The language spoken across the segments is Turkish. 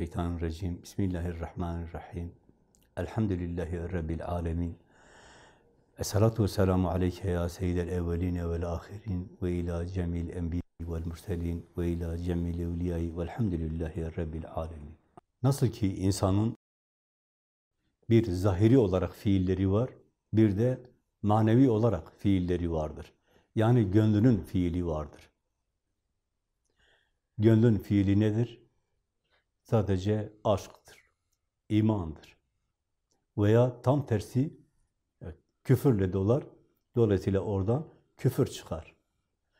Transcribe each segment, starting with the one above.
mineşşeytanirracim. Bismillahirrahmanirrahim. Elhamdülillahi Rabbil alemin. Esselatu vesselamu aleyke ya seyyidel evveline vel ahirin ve ila cemil enbiya vel murselin ve ila cemil evliyayı velhamdülillahi Rabbil alemin. Nasıl ki insanın bir zahiri olarak fiilleri var, bir de manevi olarak fiilleri vardır. Yani gönlünün fiili vardır. Gönlün fiili nedir? Sadece aşktır, imandır. Veya tam tersi küfürle dolar, dolayısıyla oradan küfür çıkar.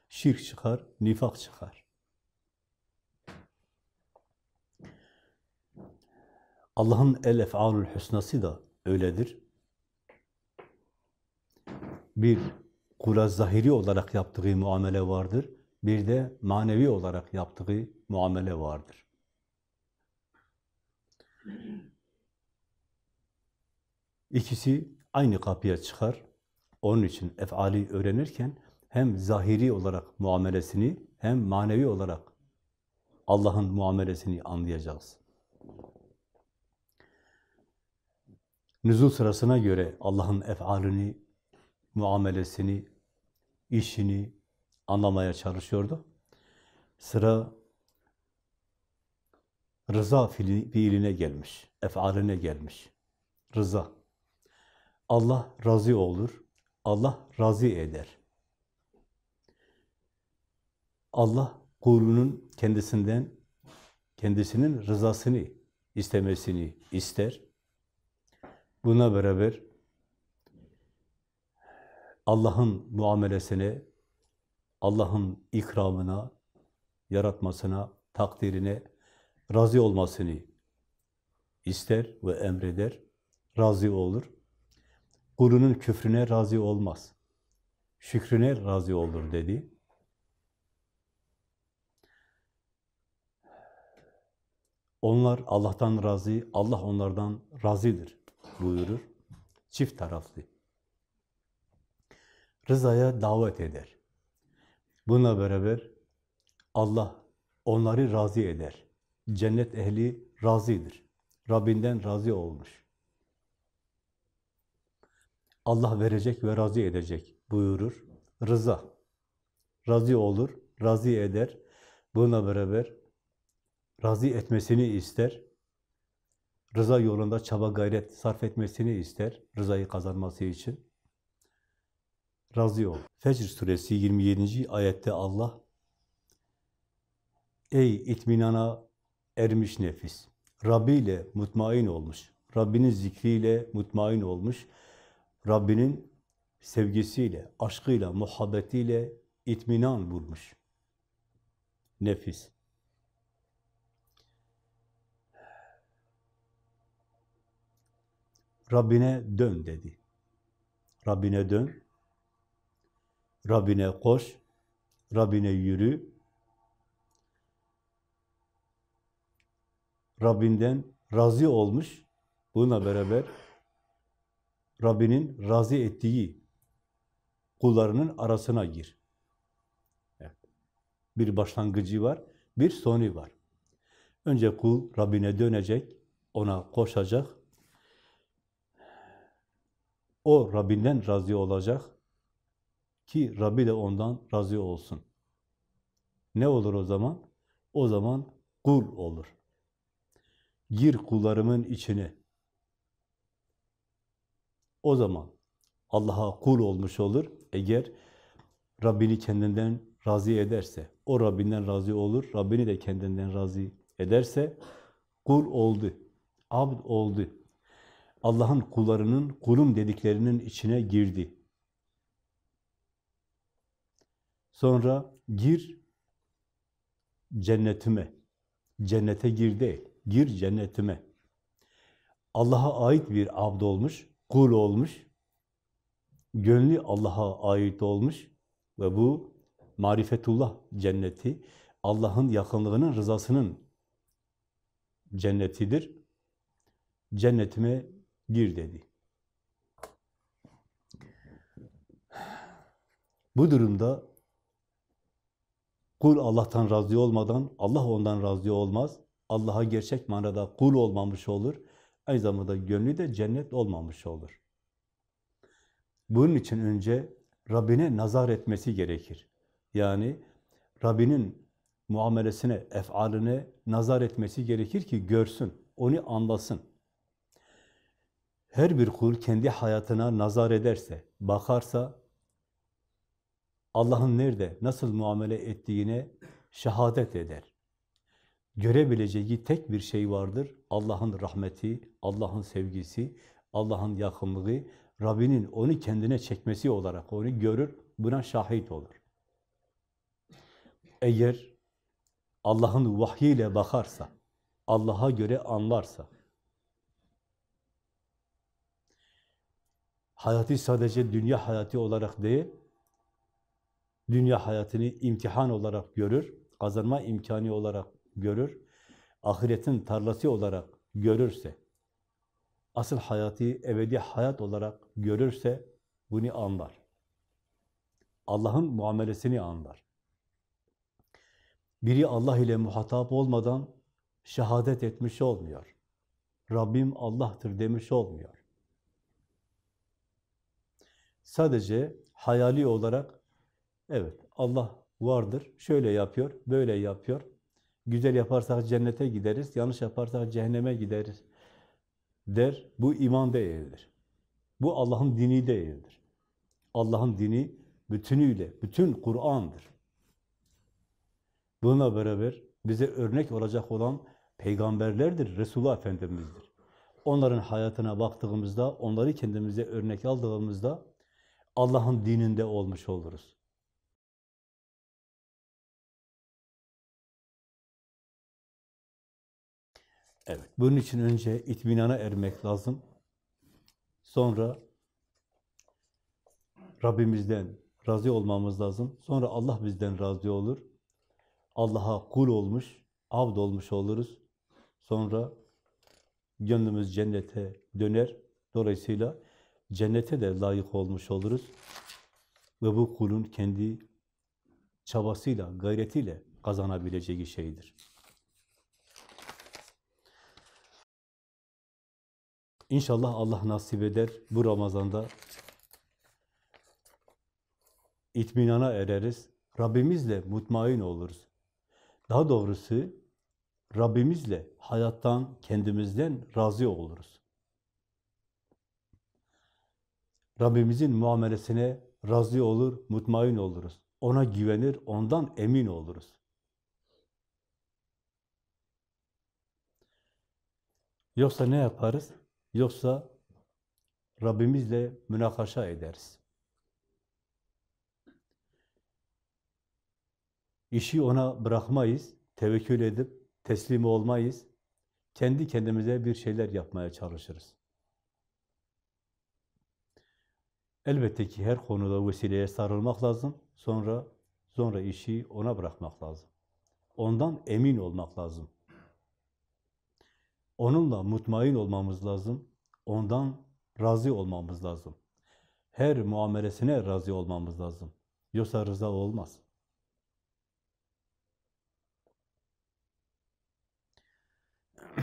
Şirk çıkar, nifak çıkar. Allah'ın el-ef'alül hüsnası da öyledir. Bir kula zahiri olarak yaptığı muamele vardır. Bir de manevi olarak yaptığı muamele vardır. İkisi aynı kapıya çıkar. Onun için efali öğrenirken hem zahiri olarak muamelesini hem manevi olarak Allah'ın muamelesini anlayacağız. Nüzul sırasına göre Allah'ın efalini, muamelesini, işini anlamaya çalışıyordu. Sıra rıza fiiline gelmiş, efaline gelmiş. Rıza. Allah razı olur, Allah razı eder. Allah kulunun kendisinden, kendisinin rızasını istemesini ister. Buna beraber Allah'ın muamelesine, Allah'ın ikramına, yaratmasına, takdirine razı olmasını ister ve emreder, razı olur. Kulunun küfrüne razı olmaz. Şükrüne razı olur dedi. Onlar Allah'tan razı, Allah onlardan razıdır buyurur. Çift taraflı. Rızaya davet eder. Buna beraber Allah onları razı eder. Cennet ehli razıdır. Rabbinden razı olmuş. Allah verecek ve razı edecek buyurur. Rıza. Razı olur, razı eder. Buna beraber razı etmesini ister. Rıza yolunda çaba gayret sarf etmesini ister. Rızayı kazanması için. Razı ol. Fecr suresi 27. ayette Allah Ey itminana ermiş nefis. Rabbi ile mutmain olmuş. Rabbinin zikriyle mutmain olmuş. Rabbinin sevgisiyle, aşkıyla, muhabbetiyle itminan bulmuş. Nefis. Rabbine dön dedi. Rabbine dön. Rabbine koş. Rabbine yürü. Rabbinden razı olmuş. Buna beraber Rabbinin razı ettiği kullarının arasına gir. Bir başlangıcı var, bir sonu var. Önce kul Rabbine dönecek, ona koşacak. O Rabbinden razı olacak ki Rabbi de ondan razı olsun. Ne olur o zaman? O zaman kul olur. Gir kullarımın içine. O zaman Allah'a kul olmuş olur. Eğer Rabbini kendinden razı ederse, o Rabbinden razı olur, Rabbini de kendinden razı ederse kul oldu, abd oldu. Allah'ın kullarının kulum dediklerinin içine girdi. Sonra gir cennetime. Cennete gir değil, gir cennetime. Allah'a ait bir abd olmuş, kul olmuş, gönlü Allah'a ait olmuş ve bu marifetullah cenneti, Allah'ın yakınlığının, rızasının cennetidir. Cennetime gir dedi. Bu durumda kul Allah'tan razı olmadan Allah ondan razı olmaz. Allah'a gerçek manada kul olmamış olur. Aynı zamanda gönlü de cennet olmamış olur. Bunun için önce Rabbine nazar etmesi gerekir. Yani Rabbinin muamelesine, efaline nazar etmesi gerekir ki görsün, onu anlasın. Her bir kul kendi hayatına nazar ederse, bakarsa, Allah'ın nerede, nasıl muamele ettiğine şehadet eder. Görebileceği tek bir şey vardır, Allah'ın rahmeti, Allah'ın sevgisi, Allah'ın yakınlığı, Rabbinin onu kendine çekmesi olarak onu görür, buna şahit olur. Eğer Allah'ın vahyiyle bakarsa, Allah'a göre anlarsa, hayatı sadece dünya hayatı olarak değil, dünya hayatını imtihan olarak görür, kazanma imkanı olarak görür, ahiretin tarlası olarak görürse, asıl hayatı ebedi hayat olarak görürse bunu anlar. Allah'ın muamelesini anlar. Biri Allah ile muhatap olmadan şehadet etmiş olmuyor. Rabbim Allah'tır demiş olmuyor. Sadece hayali olarak evet Allah vardır, şöyle yapıyor, böyle yapıyor. Güzel yaparsak cennete gideriz, yanlış yaparsak cehenneme gideriz der. Bu iman değildir. Bu Allah'ın dini değildir. Allah'ın dini bütünüyle, bütün Kur'an'dır. Bununla beraber bize örnek olacak olan peygamberlerdir, Resulullah Efendimiz'dir. Onların hayatına baktığımızda, onları kendimize örnek aldığımızda Allah'ın dininde olmuş oluruz. Evet, bunun için önce itminana ermek lazım. Sonra Rabbimizden razı olmamız lazım. Sonra Allah bizden razı olur. Allah'a kul olmuş, abd olmuş oluruz. Sonra gönlümüz cennete döner. Dolayısıyla cennete de layık olmuş oluruz. Ve bu kulun kendi çabasıyla, gayretiyle kazanabileceği şeydir. İnşallah Allah nasip eder bu Ramazan'da itminana ereriz. Rabbimizle mutmain oluruz. Daha doğrusu Rabbimizle hayattan, kendimizden razı oluruz. Rabbimizin muamelesine razı olur, mutmain oluruz. Ona güvenir, ondan emin oluruz. Yoksa ne yaparız? Yoksa Rabbimizle münakaşa ederiz. İşi ona bırakmayız, tevekkül edip teslim olmayız. Kendi kendimize bir şeyler yapmaya çalışırız. Elbette ki her konuda vesileye sarılmak lazım. Sonra sonra işi ona bırakmak lazım. Ondan emin olmak lazım. Onunla mutmain olmamız lazım. Ondan razı olmamız lazım. Her muamelesine razı olmamız lazım. Yoksa rıza olmaz.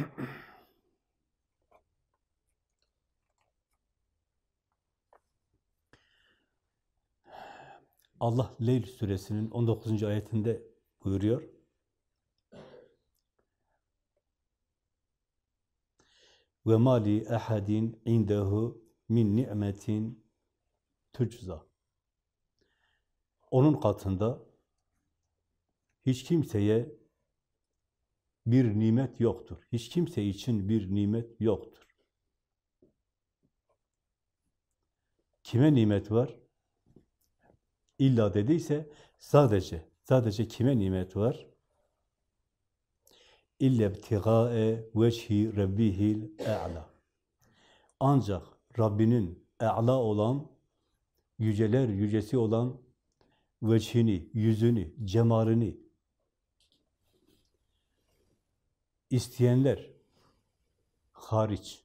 Allah Leyl suresinin 19. ayetinde buyuruyor. Ve mali ahadin indehu min ni'metin tucza. Onun katında hiç kimseye bir nimet yoktur. Hiç kimse için bir nimet yoktur. Kime nimet var? İlla dediyse sadece, sadece kime nimet var? İlle ibtigâe veçhi rabbihil e'la. Ancak Rabbinin e'la olan, yüceler yücesi olan veçhini, yüzünü, cemalini isteyenler hariç.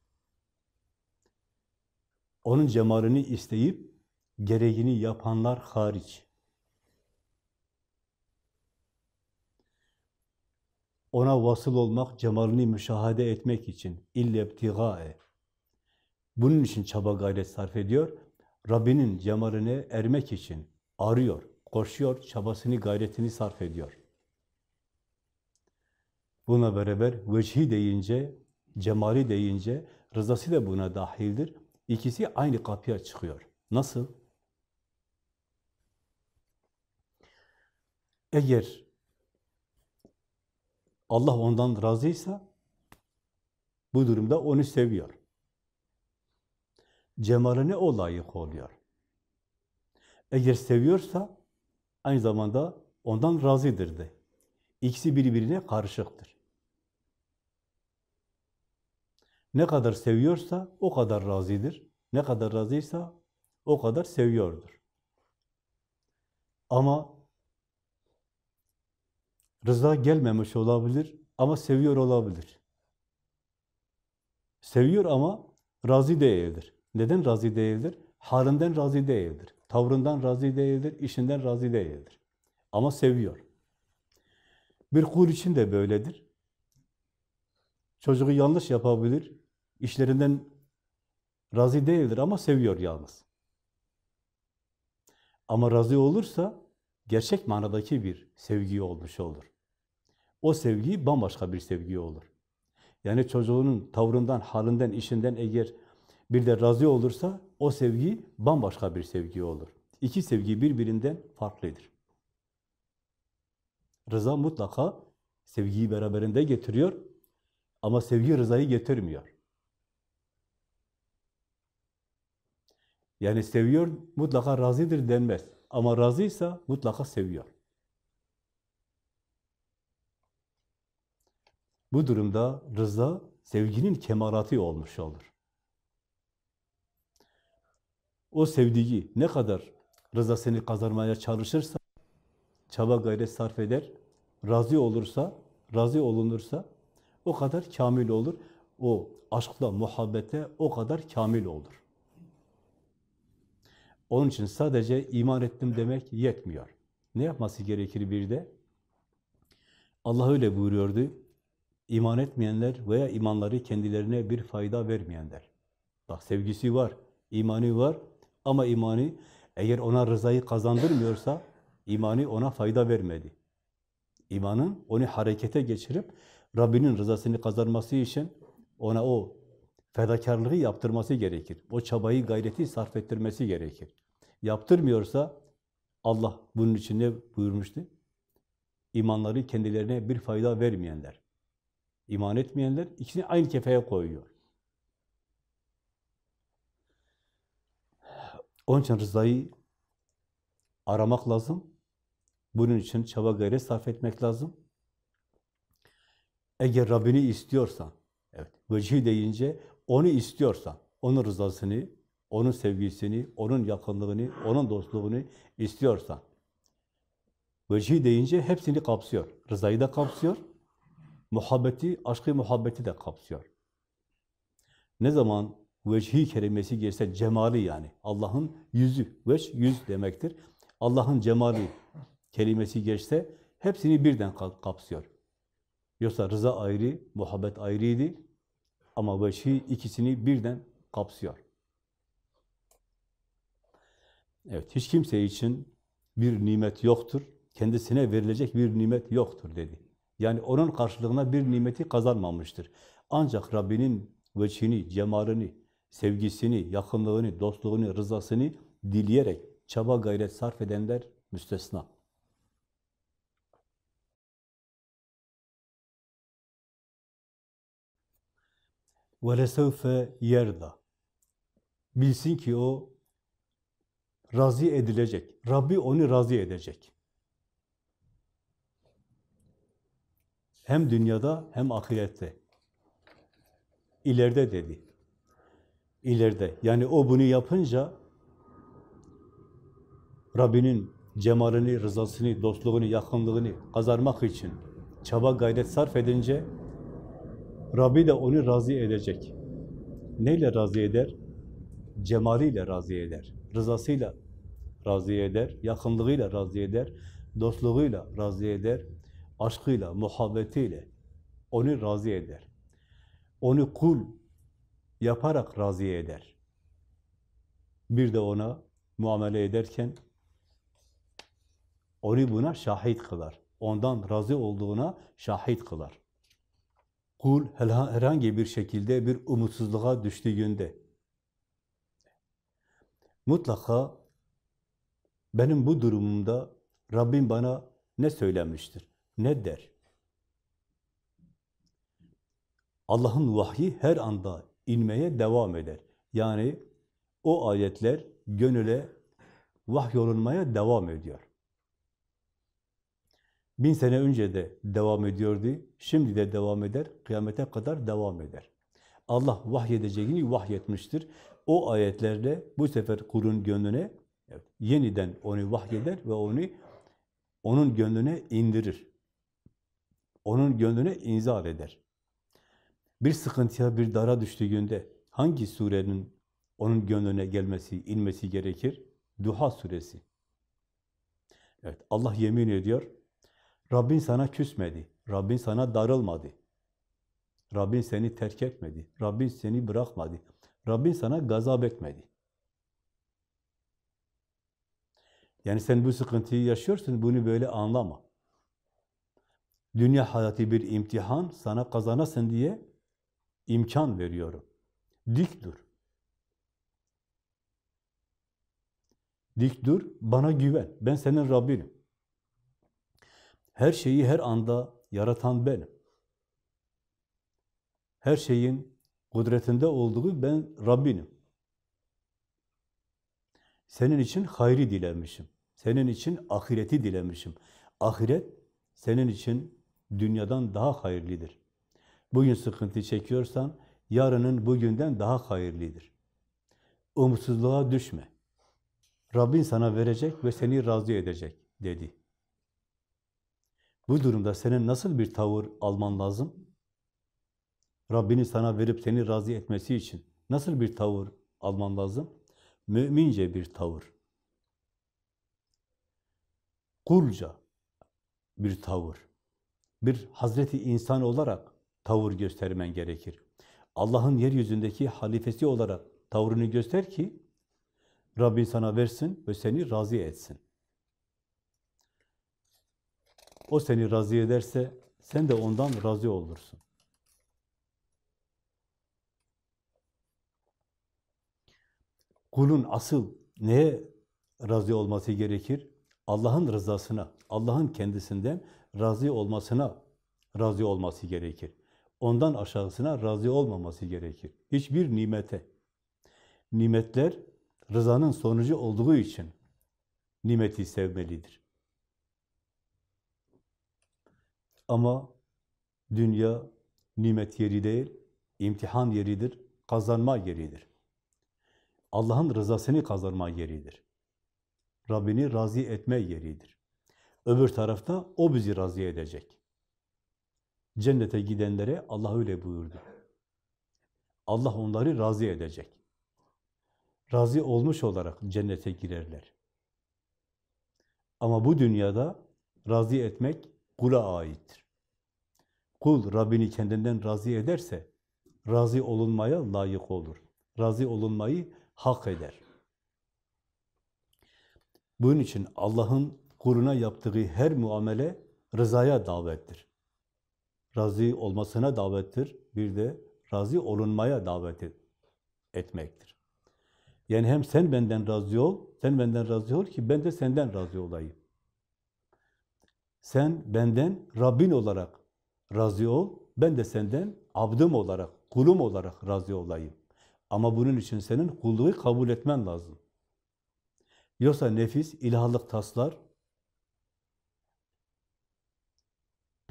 Onun cemalini isteyip gereğini yapanlar hariç. Ona vasıl olmak, cemalini müşahede etmek için illebtigae. Bunun için çaba gayret sarf ediyor. Rabbinin cemaline ermek için arıyor, koşuyor, çabasını, gayretini sarf ediyor. Buna beraber vecihi deyince, cemali deyince, rızası da buna dahildir. İkisi aynı kapıya çıkıyor. Nasıl? Eğer Allah ondan razıysa bu durumda onu seviyor. Cemaline o layık oluyor. Eğer seviyorsa aynı zamanda ondan razıdır de. İkisi birbirine karışıktır. Ne kadar seviyorsa o kadar razıdır. Ne kadar razıysa o kadar seviyordur. Ama rıza gelmemiş olabilir ama seviyor olabilir. Seviyor ama razı değildir. Neden razı değildir? Halinden razı değildir. Tavrından razı değildir, işinden razı değildir. Ama seviyor. Bir kul için de böyledir. Çocuğu yanlış yapabilir, işlerinden razı değildir ama seviyor yalnız. Ama razı olursa gerçek manadaki bir sevgi olmuş olur. O sevgi bambaşka bir sevgi olur. Yani çocuğunun tavrından, halinden, işinden eğer bir de razı olursa o sevgi bambaşka bir sevgi olur. İki sevgi birbirinden farklıdır. Rıza mutlaka sevgiyi beraberinde getiriyor ama sevgi rızayı getirmiyor. Yani seviyor mutlaka razıdır denmez. Ama razıysa mutlaka seviyor. Bu durumda rıza sevginin kemalatı olmuş olur. O sevdiği ne kadar rızasını kazanmaya çalışırsa, çaba gayret sarf eder, razı olursa, razı olunursa o kadar kamil olur. O aşkla, muhabbete o kadar kamil olur. Onun için sadece iman ettim demek yetmiyor. Ne yapması gerekir bir de? Allah öyle buyuruyordu. İman etmeyenler veya imanları kendilerine bir fayda vermeyenler. Bak sevgisi var, imanı var ama imanı eğer ona rızayı kazandırmıyorsa imanı ona fayda vermedi. İmanın onu harekete geçirip Rabbinin rızasını kazanması için ona o fedakarlığı yaptırması gerekir. O çabayı, gayreti sarf ettirmesi gerekir. Yaptırmıyorsa Allah bunun için ne buyurmuştu? İmanları kendilerine bir fayda vermeyenler. İman etmeyenler ikisini aynı kefeye koyuyor. Onun için rızayı aramak lazım. Bunun için çaba gayret sarf etmek lazım. Eğer Rabbini istiyorsan, evet, vecihi deyince onu istiyorsan, onun rızasını, onun sevgisini, onun yakınlığını, onun dostluğunu istiyorsan, vecihi deyince hepsini kapsıyor. Rızayı da kapsıyor, muhabbeti, aşkı muhabbeti de kapsıyor. Ne zaman vecihi kelimesi gelirse cemali yani, Allah'ın yüzü, veç yüz demektir. Allah'ın cemali kelimesi geçse hepsini birden kapsıyor. Yoksa rıza ayrı, muhabbet ayrıydı ama veçhi ikisini birden kapsıyor. Evet, hiç kimse için bir nimet yoktur, kendisine verilecek bir nimet yoktur dedi. Yani onun karşılığına bir nimeti kazanmamıştır. Ancak Rabbinin veçhini, cemalini, sevgisini, yakınlığını, dostluğunu, rızasını dileyerek çaba gayret sarf edenler müstesna. وَلَسَوْفَ yerda. Bilsin ki o razı edilecek. Rabbi onu razı edecek. Hem dünyada hem ahirette. İleride dedi. İleride. Yani o bunu yapınca Rabbinin cemalini, rızasını, dostluğunu, yakınlığını kazanmak için çaba gayret sarf edince Rabbi de onu razı edecek. Neyle razı eder? Cemaliyle razı eder. Rızasıyla razı eder, yakınlığıyla razı eder, dostluğuyla razı eder, aşkıyla, muhabbetiyle, onu razı eder. Onu kul yaparak razı eder. Bir de ona muamele ederken onu buna şahit kılar. Ondan razı olduğuna şahit kılar. Kul herhangi bir şekilde bir umutsuzluğa düştüğünde mutlaka benim bu durumumda Rabbim bana ne söylemiştir, ne der? Allah'ın vahyi her anda inmeye devam eder. Yani o ayetler gönüle vahyolunmaya devam ediyor. Bin sene önce de devam ediyordu, şimdi de devam eder, kıyamete kadar devam eder. Allah vahyedeceğini vahyetmiştir. O ayetlerle bu sefer kulun gönlüne yeniden onu vahyeder ve onu onun gönlüne indirir. Onun gönlüne inzal eder. Bir sıkıntıya, bir dara düştüğünde hangi surenin onun gönlüne gelmesi, inmesi gerekir? Duha suresi. Evet, Allah yemin ediyor. Rabbin sana küsmedi. Rabbin sana darılmadı. Rabbin seni terk etmedi. Rabbin seni bırakmadı. Rabbin sana gazap etmedi. Yani sen bu sıkıntıyı yaşıyorsun, bunu böyle anlama. Dünya hayatı bir imtihan, sana kazanasın diye imkan veriyorum. Dik dur. Dik dur, bana güven. Ben senin Rabbinim. Her şeyi her anda yaratan benim. Her şeyin kudretinde olduğu ben Rabbinim. Senin için hayri dilemişim. Senin için ahireti dilemişim. Ahiret senin için dünyadan daha hayırlıdır. Bugün sıkıntı çekiyorsan yarının bugünden daha hayırlıdır. Umutsuzluğa düşme. Rabbin sana verecek ve seni razı edecek dedi. Bu durumda senin nasıl bir tavır alman lazım? Rabbini sana verip seni razı etmesi için nasıl bir tavır alman lazım? Mümince bir tavır. Kulca bir tavır. Bir Hazreti insan olarak tavır göstermen gerekir. Allah'ın yeryüzündeki halifesi olarak tavrını göster ki Rabbin sana versin ve seni razı etsin. O seni razı ederse sen de ondan razı olursun. Kulun asıl neye razı olması gerekir? Allah'ın rızasına, Allah'ın kendisinden razı olmasına razı olması gerekir. Ondan aşağısına razı olmaması gerekir. Hiçbir nimete. Nimetler rızanın sonucu olduğu için nimeti sevmelidir. Ama dünya nimet yeri değil, imtihan yeridir, kazanma yeridir. Allah'ın rızasını kazanma yeridir. Rabbini razı etme yeridir. Öbür tarafta o bizi razı edecek. Cennete gidenlere Allah öyle buyurdu. Allah onları razı edecek. Razı olmuş olarak cennete girerler. Ama bu dünyada razı etmek kula aittir. Kul Rabbini kendinden razı ederse razı olunmaya layık olur. Razı olunmayı hak eder. Bunun için Allah'ın kuluna yaptığı her muamele rızaya davettir. Razı olmasına davettir, bir de razı olunmaya davet et, etmektir. Yani hem sen benden razı ol, sen benden razı ol ki ben de senden razı olayım. Sen benden Rabbin olarak razı ol, ben de senden abdım olarak, kulum olarak razı olayım. Ama bunun için senin kulluğu kabul etmen lazım. Yoksa nefis, ilahlık taslar,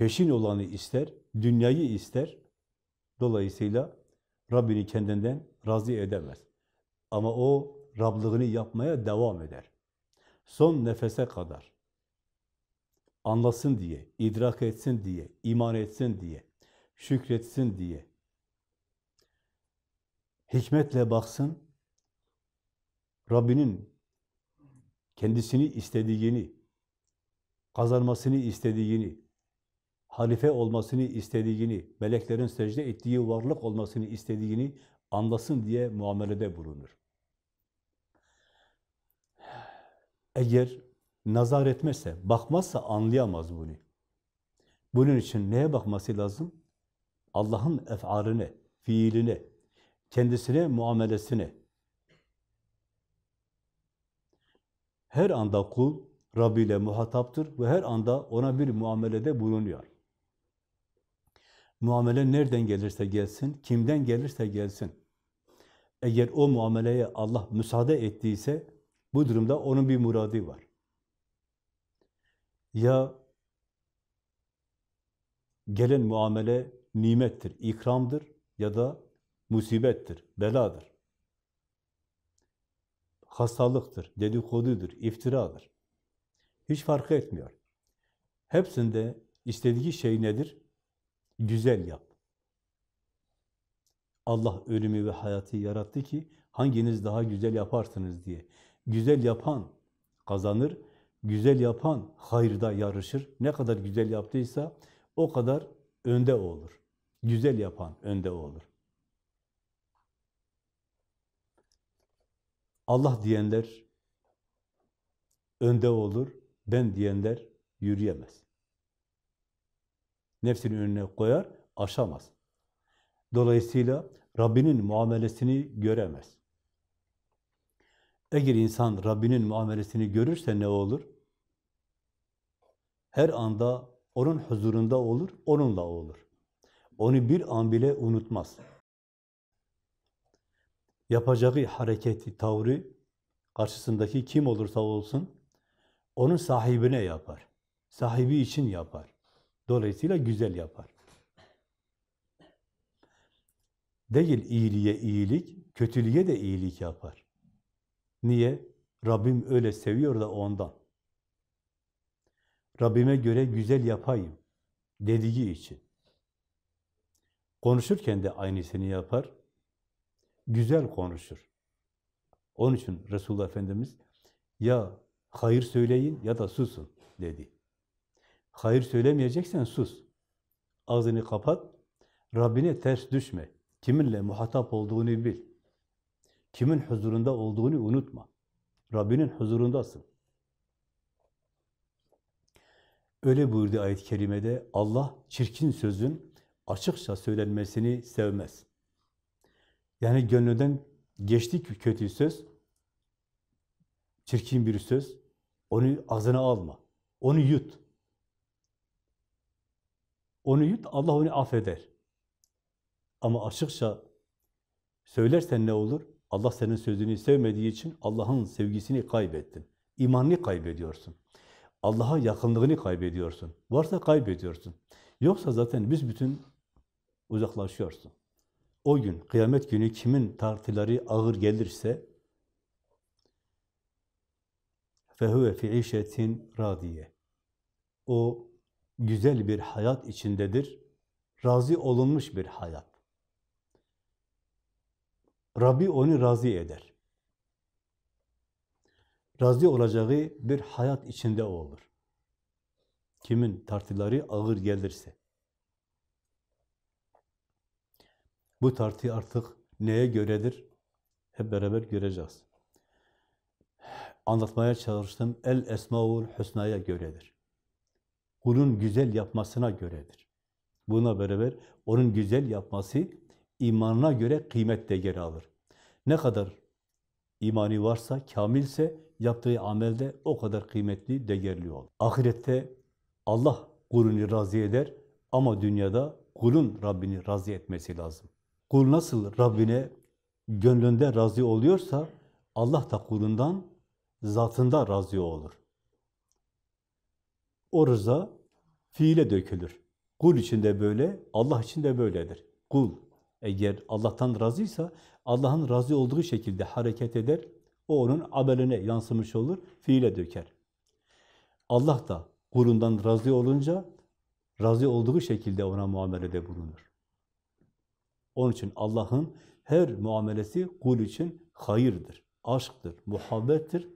peşin olanı ister, dünyayı ister. Dolayısıyla Rabbini kendinden razı edemez. Ama o Rablığını yapmaya devam eder. Son nefese kadar. Anlasın diye, idrak etsin diye, iman etsin diye, şükretsin diye. Hikmetle baksın, Rabbinin kendisini istediğini, kazanmasını istediğini, halife olmasını istediğini, meleklerin secde ettiği varlık olmasını istediğini anlasın diye muamelede bulunur. Eğer nazar etmezse, bakmazsa anlayamaz bunu. Bunun için neye bakması lazım? Allah'ın ef'aline, fiiline, kendisine, muamelesine. Her anda kul Rabbi ile muhataptır ve her anda ona bir muamelede bulunuyor. Muamele nereden gelirse gelsin, kimden gelirse gelsin. Eğer o muameleye Allah müsaade ettiyse, bu durumda onun bir muradı var. Ya gelen muamele nimettir, ikramdır ya da musibettir, beladır. Hastalıktır, dedikodudur, iftiradır. Hiç fark etmiyor. Hepsinde istediği şey nedir? Güzel yap. Allah ölümü ve hayatı yarattı ki hanginiz daha güzel yaparsınız diye. Güzel yapan kazanır, güzel yapan hayırda yarışır. Ne kadar güzel yaptıysa o kadar önde olur. Güzel yapan önde olur. Allah diyenler önde olur, ben diyenler yürüyemez. Nefsinin önüne koyar, aşamaz. Dolayısıyla Rabbinin muamelesini göremez. Eğer insan Rabbinin muamelesini görürse ne olur? Her anda onun huzurunda olur, onunla olur. Onu bir an bile unutmaz. Yapacağı hareketi, tavrı karşısındaki kim olursa olsun onun sahibine yapar. Sahibi için yapar. Dolayısıyla güzel yapar. Değil iyiliğe iyilik, kötülüğe de iyilik yapar. Niye? Rabbim öyle seviyor da ondan. Rabbime göre güzel yapayım dediği için. Konuşurken de aynısını yapar. Güzel konuşur. Onun için Resulullah Efendimiz ya hayır söyleyin ya da susun dedi. Hayır söylemeyeceksen sus. Ağzını kapat. Rabbine ters düşme. Kiminle muhatap olduğunu bil. Kimin huzurunda olduğunu unutma. Rabbinin huzurundasın. Öyle buyurdu ayet-i kerimede Allah çirkin sözün açıkça söylenmesini sevmez. Yani gönlünden geçti kötü söz, çirkin bir söz, onu ağzına alma. Onu yut. Onu yut, Allah onu affeder. Ama açıkça söylersen ne olur? Allah senin sözünü sevmediği için Allah'ın sevgisini kaybettin. İmanını kaybediyorsun. Allah'a yakınlığını kaybediyorsun. Varsa kaybediyorsun. Yoksa zaten biz bütün uzaklaşıyorsun. O gün, kıyamet günü kimin tartıları ağır gelirse فَهُوَ فِي عِشَةٍ radiye. O güzel bir hayat içindedir. Razı olunmuş bir hayat. Rabbi onu razı eder. Razı olacağı bir hayat içinde olur. Kimin tartıları ağır gelirse. Bu tartı artık neye göredir? Hep beraber göreceğiz. Anlatmaya çalıştım. El Esmaul Hüsna'ya göredir. Kulun güzel yapmasına göredir. Buna beraber onun güzel yapması imanına göre kıymet değeri alır. Ne kadar imani varsa, kamilse yaptığı amelde o kadar kıymetli, değerli olur. Ahirette Allah kulunu razı eder ama dünyada kulun Rabbini razı etmesi lazım. Kul nasıl Rabbine gönlünde razı oluyorsa Allah da kulundan zatında razı olur. O rıza fiile dökülür. Kul için de böyle, Allah için de böyledir. Kul eğer Allah'tan razıysa Allah'ın razı olduğu şekilde hareket eder. O onun ameline yansımış olur, fiile döker. Allah da kulundan razı olunca razı olduğu şekilde ona muamelede bulunur. Onun için Allah'ın her muamelesi kul için hayırdır, aşktır, muhabbettir.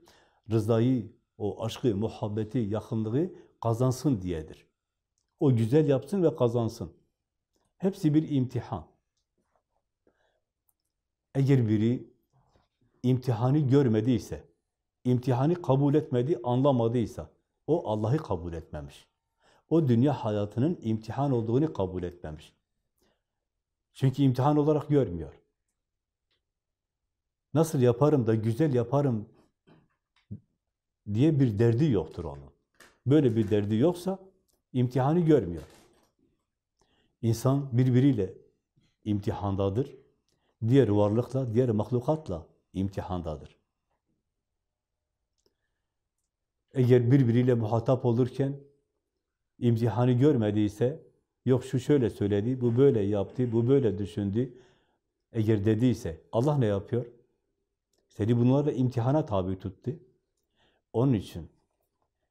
Rızayı, o aşkı, muhabbeti, yakınlığı kazansın diyedir. O güzel yapsın ve kazansın. Hepsi bir imtihan. Eğer biri imtihanı görmediyse, imtihanı kabul etmedi, anlamadıysa, o Allah'ı kabul etmemiş. O dünya hayatının imtihan olduğunu kabul etmemiş. Çünkü imtihan olarak görmüyor. Nasıl yaparım da güzel yaparım diye bir derdi yoktur onun. Böyle bir derdi yoksa imtihanı görmüyor. İnsan birbiriyle imtihandadır. Diğer varlıkla, diğer mahlukatla imtihandadır. Eğer birbiriyle muhatap olurken imtihanı görmediyse, yok şu şöyle söyledi, bu böyle yaptı, bu böyle düşündü, eğer dediyse Allah ne yapıyor? Seni bunlarla imtihana tabi tuttu. Onun için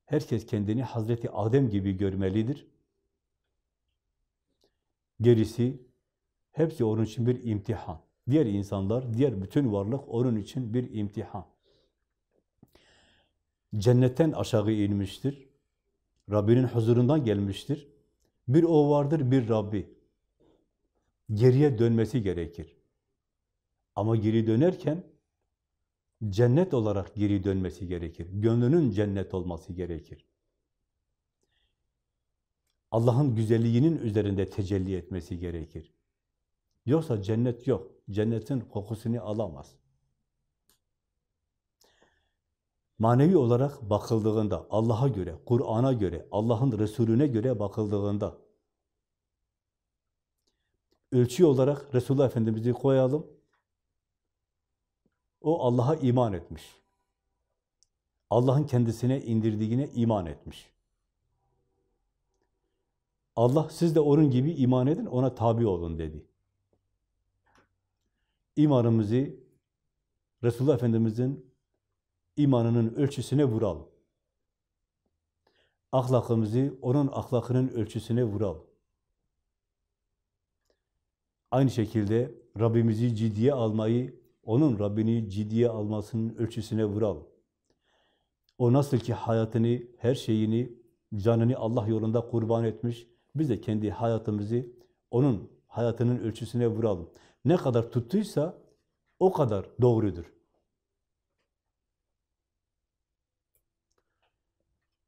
herkes kendini Hazreti Adem gibi görmelidir. Gerisi hepsi onun için bir imtihan. Diğer insanlar, diğer bütün varlık onun için bir imtihan. Cennetten aşağı inmiştir. Rabbinin huzurundan gelmiştir. Bir o vardır, bir Rabbi. Geriye dönmesi gerekir. Ama geri dönerken cennet olarak geri dönmesi gerekir. Gönlünün cennet olması gerekir. Allah'ın güzelliğinin üzerinde tecelli etmesi gerekir. Yoksa cennet yok. Cennetin kokusunu alamaz. Manevi olarak bakıldığında, Allah'a göre, Kur'an'a göre, Allah'ın Resulüne göre bakıldığında, ölçü olarak Resulullah Efendimiz'i koyalım, o Allah'a iman etmiş. Allah'ın kendisine indirdiğine iman etmiş. Allah siz de onun gibi iman edin, ona tabi olun dedi. İmanımızı Resulullah Efendimiz'in imanının ölçüsüne vuralım. Ahlakımızı onun ahlakının ölçüsüne vuralım. Aynı şekilde Rabbimizi ciddiye almayı, onun Rabbini ciddiye almasının ölçüsüne vuralım. O nasıl ki hayatını, her şeyini, canını Allah yolunda kurban etmiş, biz de kendi hayatımızı onun hayatının ölçüsüne vuralım. Ne kadar tuttuysa o kadar doğrudur.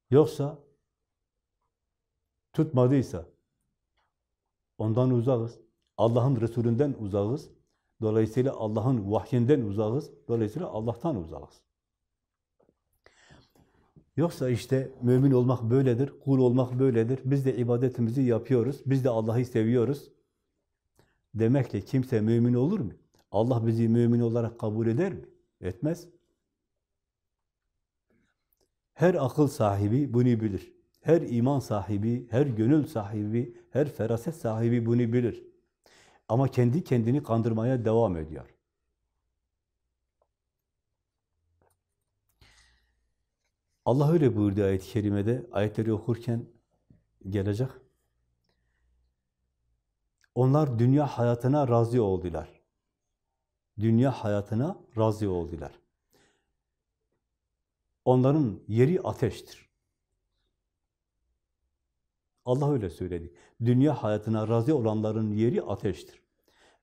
Yoksa tutmadıysa ondan uzağız. Allah'ın Resulünden uzağız. Dolayısıyla Allah'ın vahyinden uzağız. Dolayısıyla Allah'tan uzağız. Yoksa işte mümin olmak böyledir, kul olmak böyledir. Biz de ibadetimizi yapıyoruz. Biz de Allah'ı seviyoruz. Demekle kimse mümin olur mu? Allah bizi mümin olarak kabul eder mi? Etmez. Her akıl sahibi bunu bilir. Her iman sahibi, her gönül sahibi, her feraset sahibi bunu bilir. Ama kendi kendini kandırmaya devam ediyor. Allah öyle buyurdu ayet-i kerimede, ayetleri okurken gelecek. Onlar dünya hayatına razı oldular. Dünya hayatına razı oldular. Onların yeri ateştir. Allah öyle söyledi. Dünya hayatına razı olanların yeri ateştir.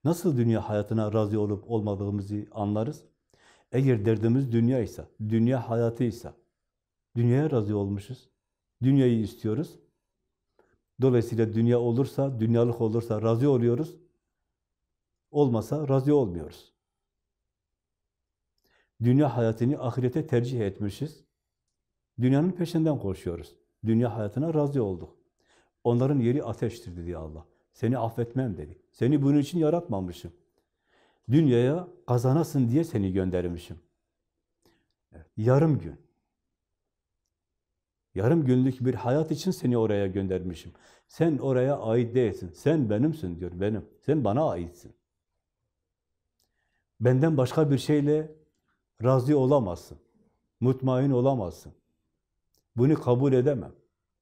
Nasıl dünya hayatına razı olup olmadığımızı anlarız? Eğer derdimiz dünyaysa, dünya hayatıysa, dünyaya razı olmuşuz, dünyayı istiyoruz. Dolayısıyla dünya olursa, dünyalık olursa razı oluyoruz. Olmasa razı olmuyoruz. Dünya hayatını ahirete tercih etmişiz. Dünyanın peşinden koşuyoruz. Dünya hayatına razı olduk. Onların yeri ateştir dedi Allah. Seni affetmem dedi. Seni bunun için yaratmamışım. Dünyaya kazanasın diye seni göndermişim. Yarım gün. Yarım günlük bir hayat için seni oraya göndermişim. Sen oraya ait değilsin. Sen benimsin diyor, benim. Sen bana aitsin. Benden başka bir şeyle razı olamazsın. Mutmain olamazsın. Bunu kabul edemem.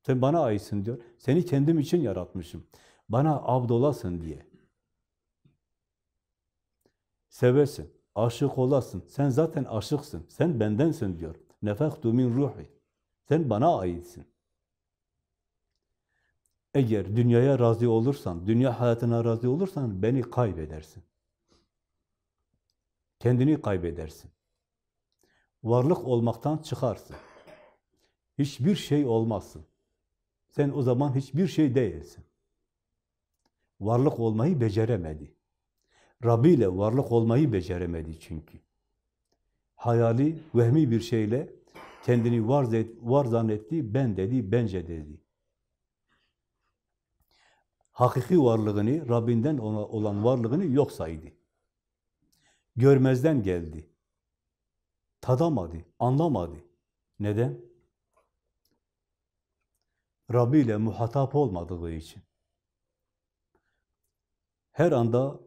Sen bana aitsin diyor. Seni kendim için yaratmışım. Bana abdolasın diye. Sevesin, aşık olasın. Sen zaten aşıksın. Sen bendensin diyor. Nefektu min ruhi. Sen bana aitsin. Eğer dünyaya razı olursan, dünya hayatına razı olursan beni kaybedersin. Kendini kaybedersin. Varlık olmaktan çıkarsın. Hiçbir şey olmazsın. Sen o zaman hiçbir şey değilsin. Varlık olmayı beceremedi. Rabbi ile varlık olmayı beceremedi çünkü. Hayali, vehmi bir şeyle kendini var, zet- var zannetti, ben dedi, bence dedi. Hakiki varlığını, Rabbinden ona olan varlığını yok saydı. Görmezden geldi. Tadamadı, anlamadı. Neden? Rabbi ile muhatap olmadığı için. Her anda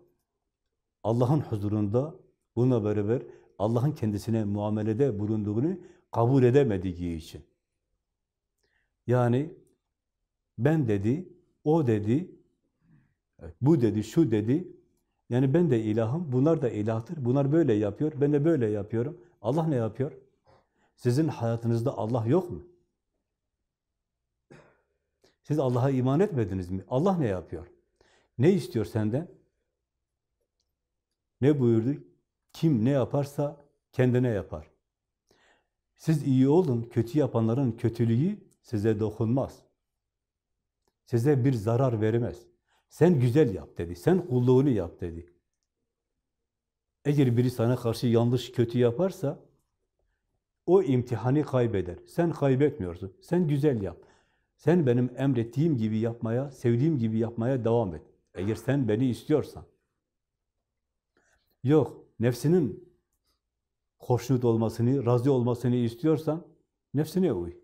Allah'ın huzurunda bununla beraber Allah'ın kendisine muamelede bulunduğunu kabul edemediği için. Yani ben dedi, o dedi, bu dedi, şu dedi. Yani ben de ilahım, bunlar da ilahtır. Bunlar böyle yapıyor, ben de böyle yapıyorum. Allah ne yapıyor? Sizin hayatınızda Allah yok mu? Siz Allah'a iman etmediniz mi? Allah ne yapıyor? Ne istiyor senden? Ne buyurdu? Kim ne yaparsa kendine yapar. Siz iyi olun, kötü yapanların kötülüğü size dokunmaz. Size bir zarar vermez. Sen güzel yap dedi, sen kulluğunu yap dedi. Eğer biri sana karşı yanlış, kötü yaparsa, o imtihanı kaybeder. Sen kaybetmiyorsun, sen güzel yap. Sen benim emrettiğim gibi yapmaya, sevdiğim gibi yapmaya devam et. Eğer sen beni istiyorsan. Yok, nefsinin hoşnut olmasını, razı olmasını istiyorsan, nefsine uy.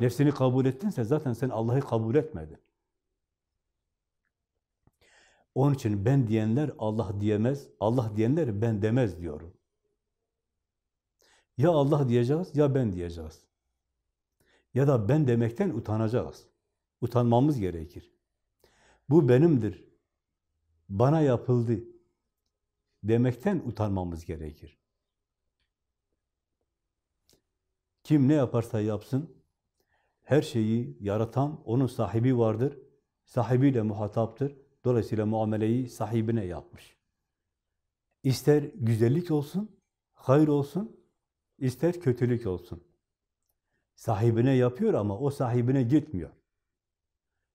Nefsini kabul ettinse zaten sen Allah'ı kabul etmedin. Onun için ben diyenler Allah diyemez, Allah diyenler ben demez diyorum. Ya Allah diyeceğiz, ya ben diyeceğiz. Ya da ben demekten utanacağız. Utanmamız gerekir. Bu benimdir. Bana yapıldı. Demekten utanmamız gerekir. Kim ne yaparsa yapsın, her şeyi yaratan onun sahibi vardır. Sahibiyle muhataptır. Dolayısıyla muameleyi sahibine yapmış. İster güzellik olsun, hayır olsun, ister kötülük olsun. Sahibine yapıyor ama o sahibine gitmiyor.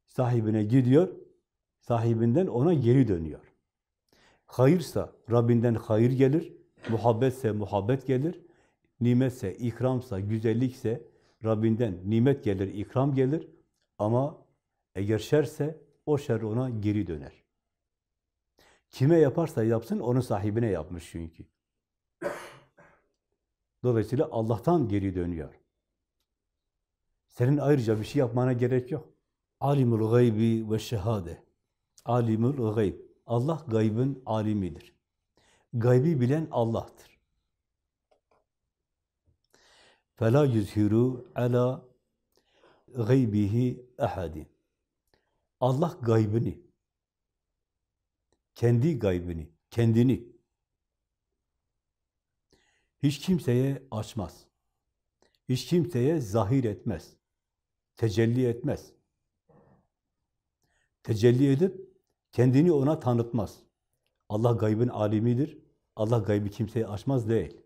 Sahibine gidiyor, sahibinden ona geri dönüyor. Hayırsa Rabbinden hayır gelir, muhabbetse muhabbet gelir, nimetse, ikramsa, güzellikse Rabbinden nimet gelir, ikram gelir ama eğer şerse o şer ona geri döner. Kime yaparsa yapsın onun sahibine yapmış çünkü. Dolayısıyla Allah'tan geri dönüyor. Senin ayrıca bir şey yapmana gerek yok. Alimul gaybi ve şehade. Alimul gayb. Allah gaybın alimidir. Gaybi bilen Allah'tır. Fela yüzhiru ala gaybihi ehadin. Allah gaybını, kendi gaybını, kendini hiç kimseye açmaz. Hiç kimseye zahir etmez. Tecelli etmez. Tecelli edip kendini ona tanıtmaz. Allah gaybın alimidir. Allah gaybı kimseye açmaz değil.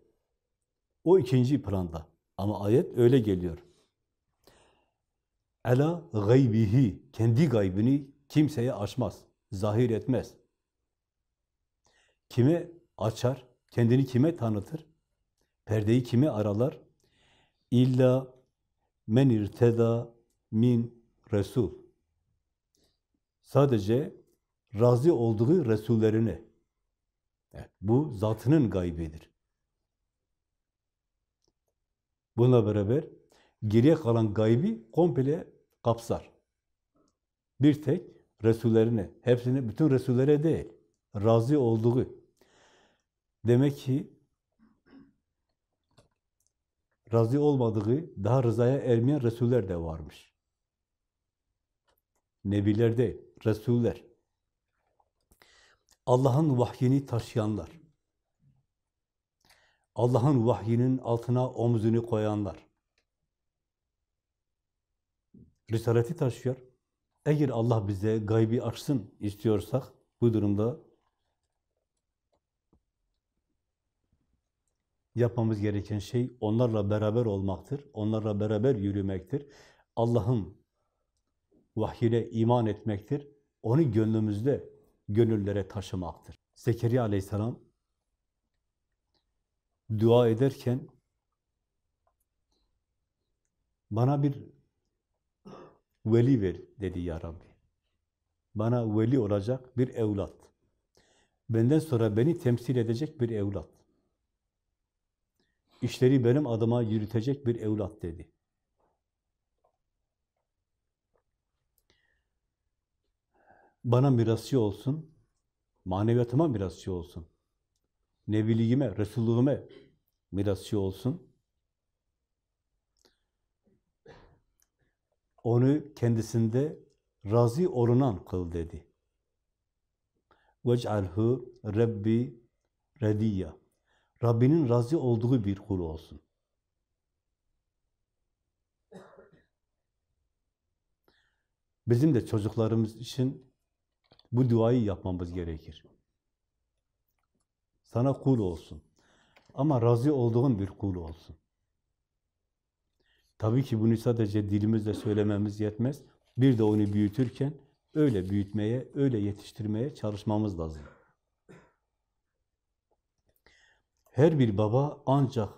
O ikinci planda. Ama ayet öyle geliyor. Ela gaybihi, kendi gaybını kimseye açmaz, zahir etmez. Kime açar, kendini kime tanıtır, perdeyi kime aralar? İlla men irteda min resul. Sadece razı olduğu resullerine. Evet, bu zatının gaybidir. Bununla beraber geriye kalan gaybi komple kapsar. Bir tek Resullerine, hepsine, bütün Resullere değil, razı olduğu. Demek ki razı olmadığı, daha rızaya ermeyen Resuller de varmış. Nebiler değil, Resuller. Allah'ın vahyini taşıyanlar. Allah'ın vahyinin altına omzunu koyanlar. Risaleti taşıyor. Eğer Allah bize gaybi açsın istiyorsak bu durumda yapmamız gereken şey onlarla beraber olmaktır. Onlarla beraber yürümektir. Allah'ın vahyine iman etmektir. Onu gönlümüzde, gönüllere taşımaktır. Zekeriya aleyhisselam dua ederken bana bir veli ver dedi ya Rabbi. Bana veli olacak bir evlat. Benden sonra beni temsil edecek bir evlat. İşleri benim adıma yürütecek bir evlat dedi. Bana mirasçı olsun, maneviyatıma mirasçı olsun. Nebiliğime, Resulluğume mirasçı olsun. Onu kendisinde razı olunan kıl dedi. وَجْعَلْهُ Rabbi rediyya. Rabbinin razı olduğu bir kul olsun. Bizim de çocuklarımız için bu duayı yapmamız gerekir. Sana kul olsun. Ama razı olduğun bir kul olsun. Tabii ki bunu sadece dilimizle söylememiz yetmez. Bir de onu büyütürken öyle büyütmeye, öyle yetiştirmeye çalışmamız lazım. Her bir baba ancak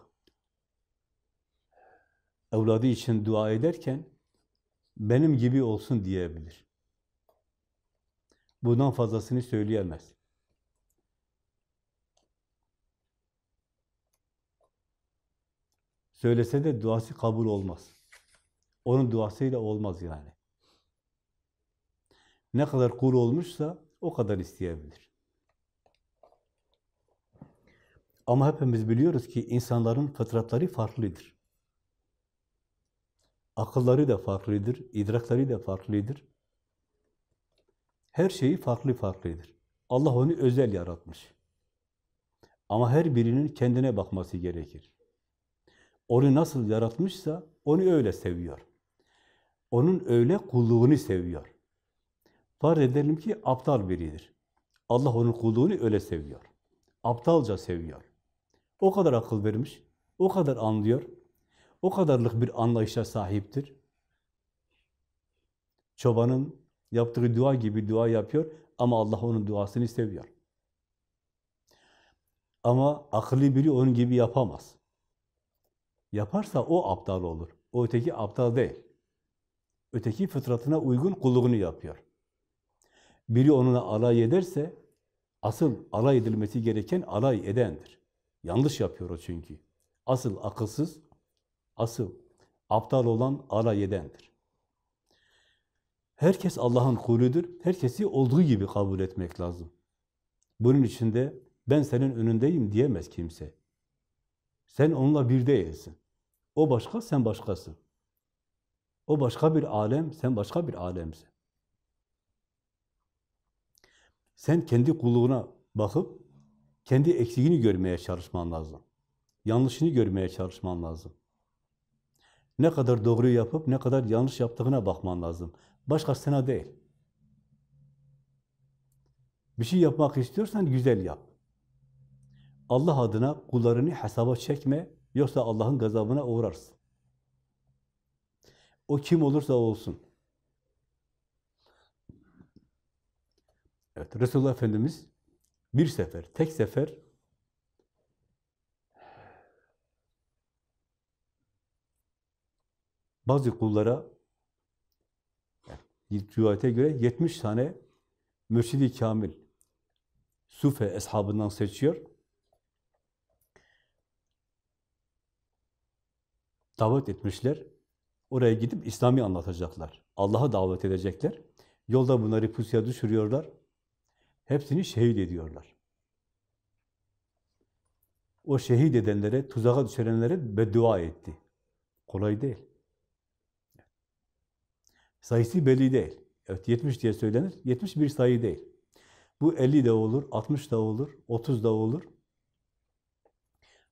evladı için dua ederken benim gibi olsun diyebilir. Bundan fazlasını söyleyemez. Söylese de duası kabul olmaz. Onun duasıyla olmaz yani. Ne kadar kul olmuşsa o kadar isteyebilir. Ama hepimiz biliyoruz ki insanların fıtratları farklıdır. Akılları da farklıdır, idrakları da farklıdır. Her şeyi farklı farklıdır. Allah onu özel yaratmış. Ama her birinin kendine bakması gerekir. Onu nasıl yaratmışsa onu öyle seviyor. Onun öyle kulluğunu seviyor. Farz edelim ki aptal biridir. Allah onun kulluğunu öyle seviyor. Aptalca seviyor. O kadar akıl vermiş, o kadar anlıyor, o kadarlık bir anlayışa sahiptir. Çobanın yaptığı dua gibi dua yapıyor ama Allah onun duasını seviyor. Ama akıllı biri onun gibi yapamaz. Yaparsa o aptal olur. O öteki aptal değil. Öteki fıtratına uygun kulluğunu yapıyor. Biri onunla alay ederse, asıl alay edilmesi gereken alay edendir. Yanlış yapıyor o çünkü. Asıl akılsız, asıl aptal olan alay edendir. Herkes Allah'ın kuludur. Herkesi olduğu gibi kabul etmek lazım. Bunun için de ben senin önündeyim diyemez kimse. Sen onunla bir değilsin. O başka, sen başkasın. O başka bir alem, sen başka bir alemsin. Sen kendi kulluğuna bakıp kendi eksiğini görmeye çalışman lazım. Yanlışını görmeye çalışman lazım. Ne kadar doğru yapıp ne kadar yanlış yaptığına bakman lazım. Başkasına değil. Bir şey yapmak istiyorsan güzel yap. Allah adına kullarını hesaba çekme, yoksa Allah'ın gazabına uğrarsın. O kim olursa olsun. Evet, Resulullah Efendimiz bir sefer, tek sefer bazı kullara rivayete göre 70 tane mürşidi kamil Sufe eshabından seçiyor. Davet etmişler. Oraya gidip İslam'ı anlatacaklar. Allah'a davet edecekler. Yolda bunları pusuya düşürüyorlar. Hepsini şehit ediyorlar. O şehit edenlere, tuzağa düşürenlere beddua etti. Kolay değil. Sayısı belli değil. Evet 70 diye söylenir. 70 bir sayı değil. Bu 50 de olur, 60 da olur, 30 da olur.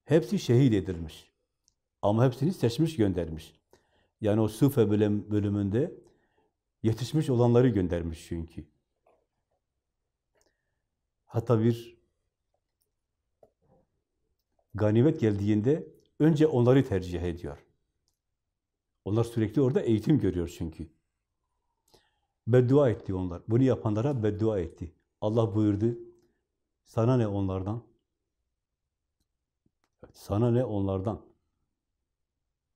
Hepsi şehit edilmiş. Ama hepsini seçmiş, göndermiş. Yani o Sufe bölümünde 70 Yetişmiş olanları göndermiş çünkü. Hatta bir ganimet geldiğinde önce onları tercih ediyor. Onlar sürekli orada eğitim görüyor çünkü. Beddua etti onlar. Bunu yapanlara beddua etti. Allah buyurdu, sana ne onlardan? Sana ne onlardan?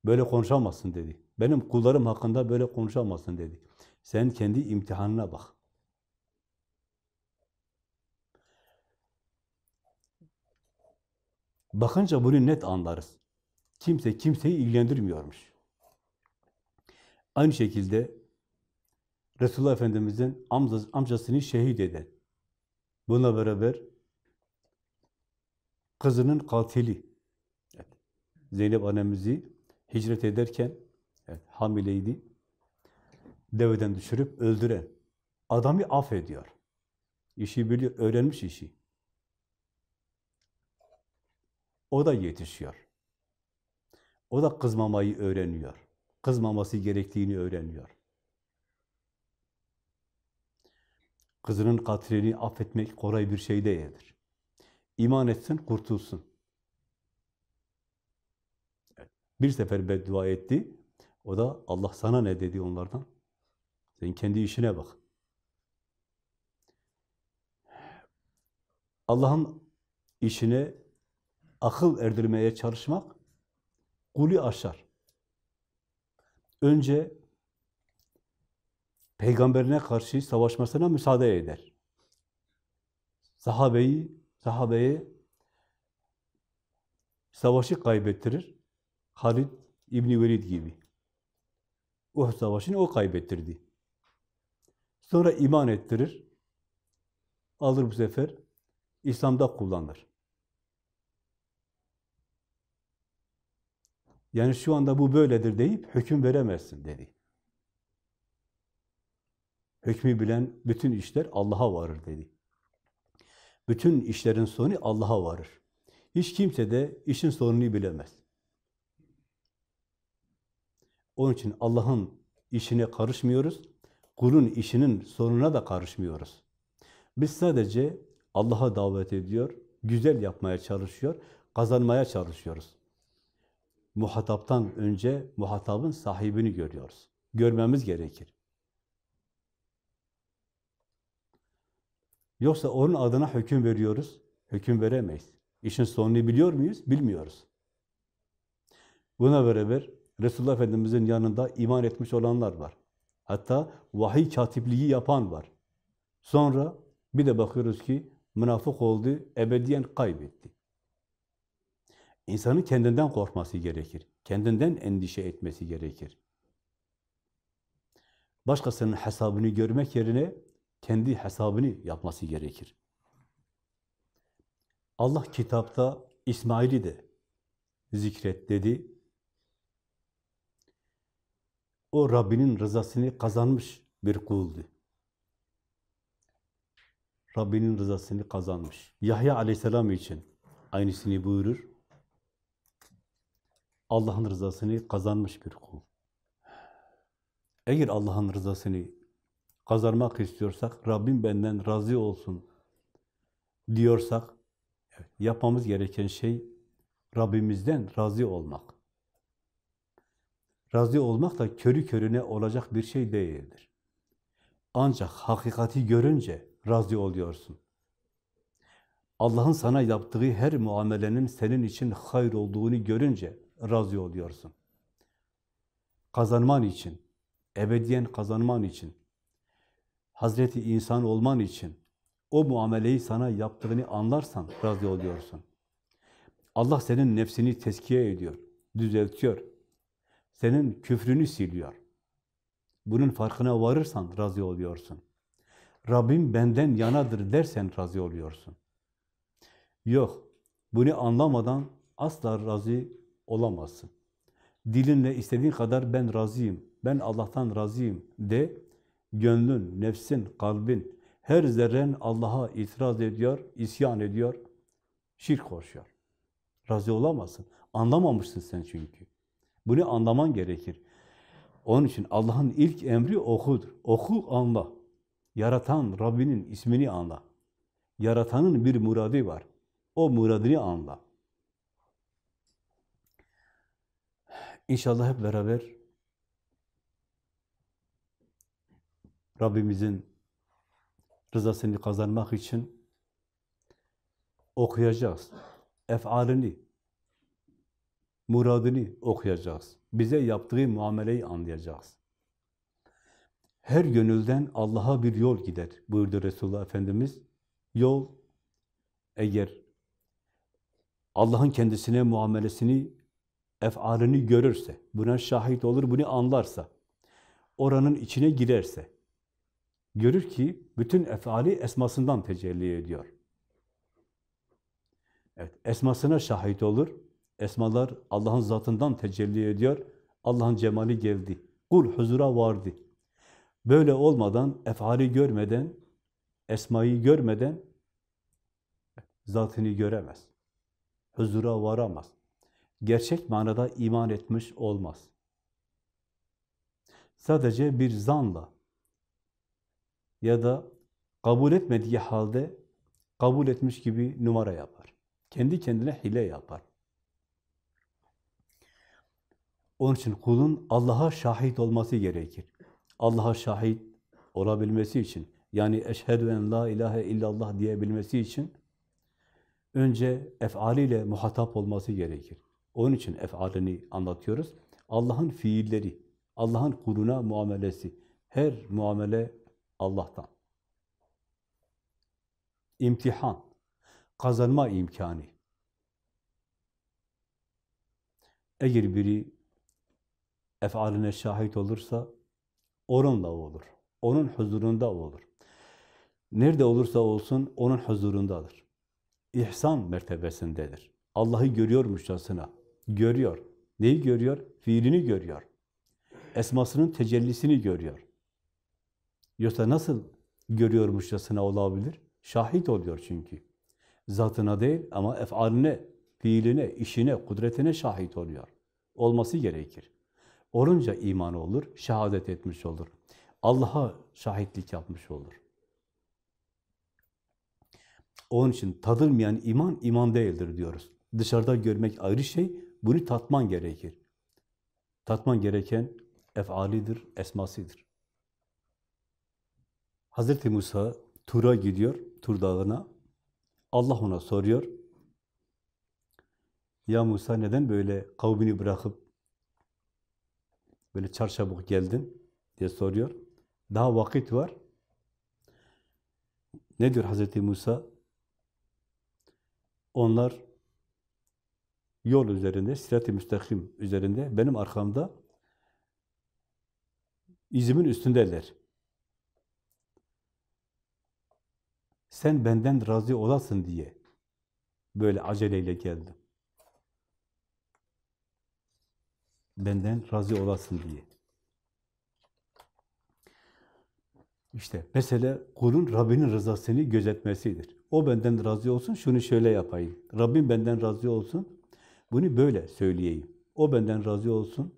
Böyle konuşamazsın dedi. Benim kullarım hakkında böyle konuşamazsın dedi. Sen kendi imtihanına bak. Bakınca bunu net anlarız. Kimse kimseyi ilgilendirmiyormuş. Aynı şekilde Resulullah Efendimiz'in amcası, amcasını şehit eden, bununla beraber kızının katili, evet, Zeynep annemizi hicret ederken evet, hamileydi, deveden düşürüp öldüren adamı affediyor. İşi biliyor, öğrenmiş işi. O da yetişiyor. O da kızmamayı öğreniyor. Kızmaması gerektiğini öğreniyor. Kızının katilini affetmek kolay bir şey değildir. İman etsin, kurtulsun. Bir sefer beddua etti. O da Allah sana ne dedi onlardan? Sen kendi işine bak. Allah'ın işine akıl erdirmeye çalışmak kulü aşar. Önce peygamberine karşı savaşmasına müsaade eder. Sahabeyi, sahabeye savaşı kaybettirir. Halid İbni Velid gibi. O savaşını o kaybettirdi. Sonra iman ettirir. Alır bu sefer İslam'da kullanır. Yani şu anda bu böyledir deyip hüküm veremezsin dedi. Hükmü bilen bütün işler Allah'a varır dedi. Bütün işlerin sonu Allah'a varır. Hiç kimse de işin sonunu bilemez. Onun için Allah'ın işine karışmıyoruz. Kulun işinin sonuna da karışmıyoruz. Biz sadece Allah'a davet ediyor, güzel yapmaya çalışıyor, kazanmaya çalışıyoruz. Muhataptan önce muhatabın sahibini görüyoruz. Görmemiz gerekir. Yoksa onun adına hüküm veriyoruz, hüküm veremeyiz. İşin sonunu biliyor muyuz? Bilmiyoruz. Buna beraber Resulullah Efendimiz'in yanında iman etmiş olanlar var. Hatta vahiy katipliği yapan var. Sonra bir de bakıyoruz ki münafık oldu, ebediyen kaybetti. İnsanın kendinden korkması gerekir. Kendinden endişe etmesi gerekir. Başkasının hesabını görmek yerine kendi hesabını yapması gerekir. Allah kitapta İsmail'i de zikret dedi. O Rabbinin rızasını kazanmış bir kuldu. Rabbinin rızasını kazanmış. Yahya aleyhisselam için aynısını buyurur. Allah'ın rızasını kazanmış bir kul. Eğer Allah'ın rızasını kazanmak istiyorsak, Rabbim benden razı olsun diyorsak, yapmamız gereken şey Rabbimizden razı olmak. Razı olmak da körü körüne olacak bir şey değildir. Ancak hakikati görünce razı oluyorsun. Allah'ın sana yaptığı her muamelenin senin için hayır olduğunu görünce razı oluyorsun. Kazanman için, ebediyen kazanman için, Hazreti insan olman için, o muameleyi sana yaptığını anlarsan razı oluyorsun. Allah senin nefsini teskiye ediyor, düzeltiyor. Senin küfrünü siliyor. Bunun farkına varırsan razı oluyorsun. Rabbim benden yanadır dersen razı oluyorsun. Yok, bunu anlamadan asla razı olamazsın. Dilinle istediğin kadar ben razıyım, ben Allah'tan razıyım de, gönlün, nefsin, kalbin, her zerren Allah'a itiraz ediyor, isyan ediyor, şirk koşuyor. Razı olamazsın. Anlamamışsın sen çünkü. Bunu anlaman gerekir. Onun için Allah'ın ilk emri okudur. Oku, anla. Yaratan Rabbinin ismini anla. Yaratanın bir muradı var. O muradını anla. İnşallah hep beraber Rabbimizin rızasını kazanmak için okuyacağız. Efalini, muradını okuyacağız. Bize yaptığı muameleyi anlayacağız. Her gönülden Allah'a bir yol gider buyurdu Resulullah Efendimiz. Yol eğer Allah'ın kendisine muamelesini, efalini görürse, buna şahit olur, bunu anlarsa, oranın içine girerse, görür ki bütün efali esmasından tecelli ediyor. Evet, esmasına şahit olur. Esmalar Allah'ın zatından tecelli ediyor. Allah'ın cemali geldi. Kul huzura vardı. Böyle olmadan, efali görmeden, esmayı görmeden zatını göremez. Huzura varamaz. Gerçek manada iman etmiş olmaz. Sadece bir zanla ya da kabul etmediği halde kabul etmiş gibi numara yapar. Kendi kendine hile yapar. Onun için kulun Allah'a şahit olması gerekir. Allah'a şahit olabilmesi için, yani eşhedü en la ilahe illallah diyebilmesi için önce efaliyle muhatap olması gerekir. Onun için efalini anlatıyoruz. Allah'ın fiilleri, Allah'ın kuluna muamelesi, her muamele Allah'tan. İmtihan, kazanma imkanı. Eğer biri efaline şahit olursa, onunla olur. Onun huzurunda olur. Nerede olursa olsun onun huzurundadır. İhsan mertebesindedir. Allah'ı görüyormuşçasına. Görüyor. Neyi görüyor? Fiilini görüyor. Esmasının tecellisini görüyor. Yoksa nasıl görüyormuşçasına olabilir? Şahit oluyor çünkü. Zatına değil ama efaline, fiiline, işine, kudretine şahit oluyor. Olması gerekir. Olunca iman olur, şehadet etmiş olur. Allah'a şahitlik yapmış olur. Onun için tadılmayan iman, iman değildir diyoruz. Dışarıda görmek ayrı şey, bunu tatman gerekir. Tatman gereken efalidir, esmasıdır. Hazreti Musa Tur'a gidiyor, Tur Dağı'na. Allah ona soruyor. Ya Musa neden böyle kavmini bırakıp böyle çarşabuk geldin diye soruyor. Daha vakit var. Ne diyor Hazreti Musa? Onlar yol üzerinde, sirat-i müstakim üzerinde, benim arkamda izimin üstündeler. Sen benden razı olasın diye böyle aceleyle geldim. Benden razı olasın diye. İşte mesele kulun Rabbinin rızasını gözetmesidir. O benden razı olsun, şunu şöyle yapayım. Rabbim benden razı olsun, bunu böyle söyleyeyim. O benden razı olsun,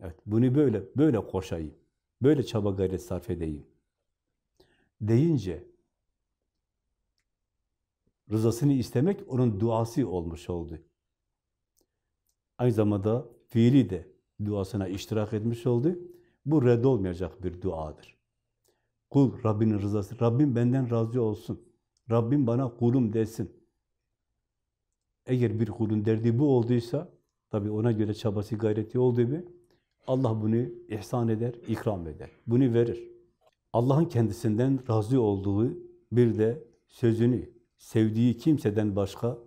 evet bunu böyle, böyle koşayım. Böyle çaba gayret sarf edeyim. Deyince, rızasını istemek onun duası olmuş oldu. Aynı zamanda fiili de duasına iştirak etmiş oldu. Bu reddolmayacak bir duadır. Kul Rabbinin rızası, Rabbim benden razı olsun. Rabbim bana kulum desin. Eğer bir kulun derdi bu olduysa, tabi ona göre çabası gayreti oldu mu, Allah bunu ihsan eder, ikram eder. Bunu verir. Allah'ın kendisinden razı olduğu bir de sözünü, sevdiği kimseden başka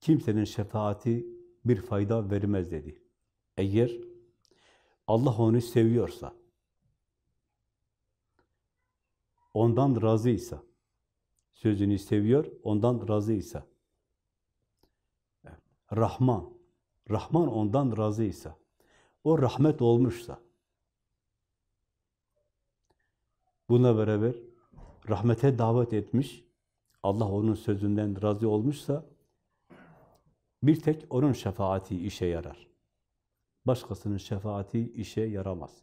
kimsenin şefaati bir fayda vermez dedi. Eğer Allah onu seviyorsa, ondan razıysa, sözünü seviyor, ondan razıysa, Rahman, Rahman ondan razıysa, o rahmet olmuşsa, bununla beraber rahmete davet etmiş, Allah onun sözünden razı olmuşsa, bir tek onun şefaati işe yarar. Başkasının şefaati işe yaramaz.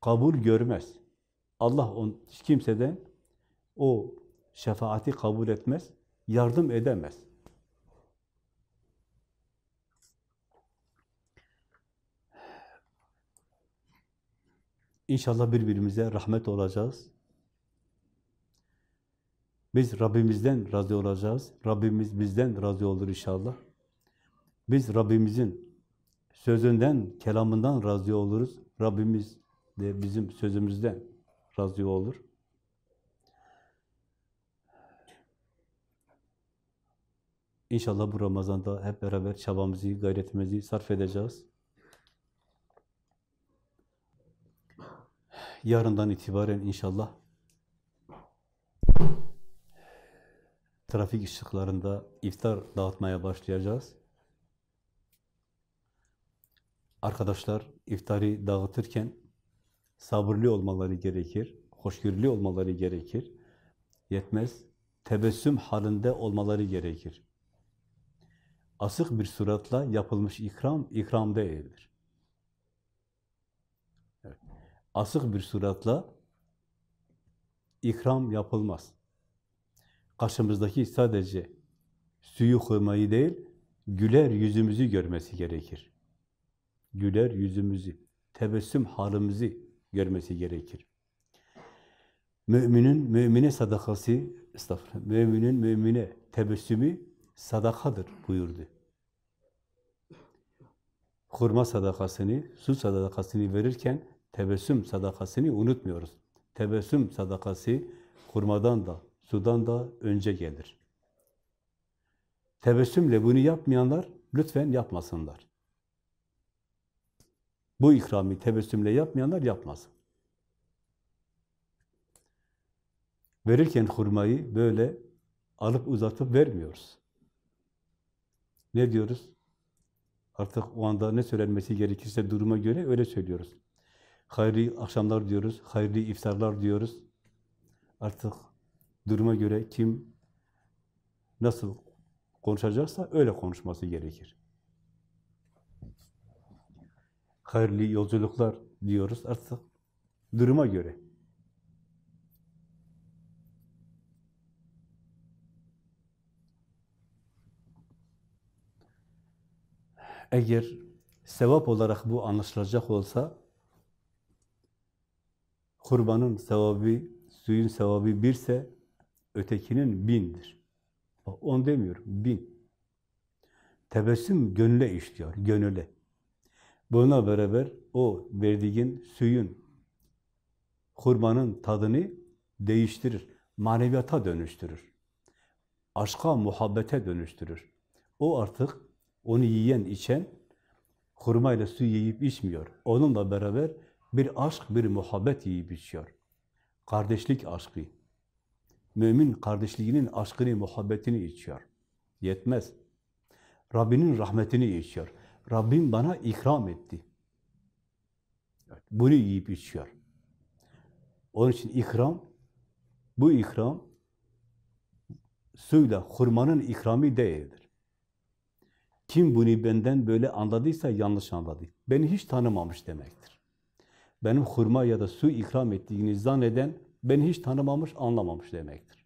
Kabul görmez. Allah on, kimseden o şefaati kabul etmez, yardım edemez. İnşallah birbirimize rahmet olacağız. Biz Rabbimizden razı olacağız. Rabbimiz bizden razı olur inşallah. Biz Rabbimizin sözünden, kelamından razı oluruz. Rabbimiz de bizim sözümüzden razı olur. İnşallah bu Ramazan'da hep beraber çabamızı, gayretimizi sarf edeceğiz. Yarından itibaren inşallah trafik ışıklarında iftar dağıtmaya başlayacağız. Arkadaşlar iftari dağıtırken sabırlı olmaları gerekir, hoşgörülü olmaları gerekir. Yetmez, tebessüm halinde olmaları gerekir. Asık bir suratla yapılmış ikram, ikram değildir. Evet. Asık bir suratla ikram yapılmaz. Karşımızdaki sadece suyu koymayı değil, güler yüzümüzü görmesi gerekir. Güler yüzümüzü, tebessüm halimizi görmesi gerekir. Müminin mümine sadakası, estağfurullah, müminin mümine tebessümü sadakadır buyurdu. Kurma sadakasını, su sadakasını verirken tebessüm sadakasını unutmuyoruz. Tebessüm sadakası kurmadan da, sudan da önce gelir. Tebessümle bunu yapmayanlar lütfen yapmasınlar. Bu ikrami tebessümle yapmayanlar yapmasın. Verirken hurmayı böyle alıp uzatıp vermiyoruz. Ne diyoruz? Artık o anda ne söylenmesi gerekirse duruma göre öyle söylüyoruz. Hayırlı akşamlar diyoruz, hayırlı iftarlar diyoruz. Artık duruma göre kim nasıl konuşacaksa öyle konuşması gerekir. Hayırlı yolculuklar diyoruz artık duruma göre. Eğer sevap olarak bu anlaşılacak olsa kurbanın sevabı, suyun sevabı birse ötekinin bindir. On demiyorum, bin. Tebessüm gönüle işliyor, gönüle. Buna beraber o verdiğin suyun, kurbanın tadını değiştirir, maneviyata dönüştürür. Aşka, muhabbete dönüştürür. O artık onu yiyen, içen, hurmayla su yiyip içmiyor. Onunla beraber bir aşk, bir muhabbet yiyip içiyor. Kardeşlik aşkı. Mümin kardeşliğinin aşkını, muhabbetini içiyor. Yetmez. Rabbinin rahmetini içiyor. Rabbim bana ikram etti. Bunu yiyip içiyor. Onun için ikram, bu ikram suyla hurmanın ikramı değildir. Kim bunu benden böyle anladıysa yanlış anladı. Beni hiç tanımamış demektir. Benim hurma ya da su ikram ettiğini zanneden beni hiç tanımamış, anlamamış demektir.